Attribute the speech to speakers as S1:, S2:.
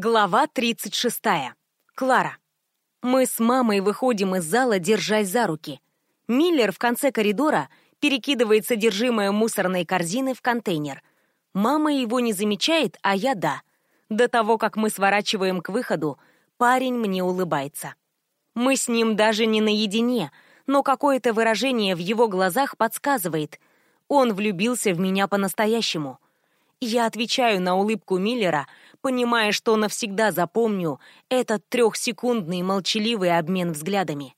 S1: Глава 36. Клара. Мы с мамой выходим из зала, держась за руки. Миллер в конце коридора перекидывает содержимое мусорной корзины в контейнер. Мама его не замечает, а я да. До того, как мы сворачиваем к выходу, парень мне улыбается. Мы с ним даже не наедине, но какое-то выражение в его глазах подсказывает. Он влюбился в меня по-настоящему. Я отвечаю на улыбку Миллера, понимая, что навсегда запомню этот трехсекундный молчаливый обмен взглядами.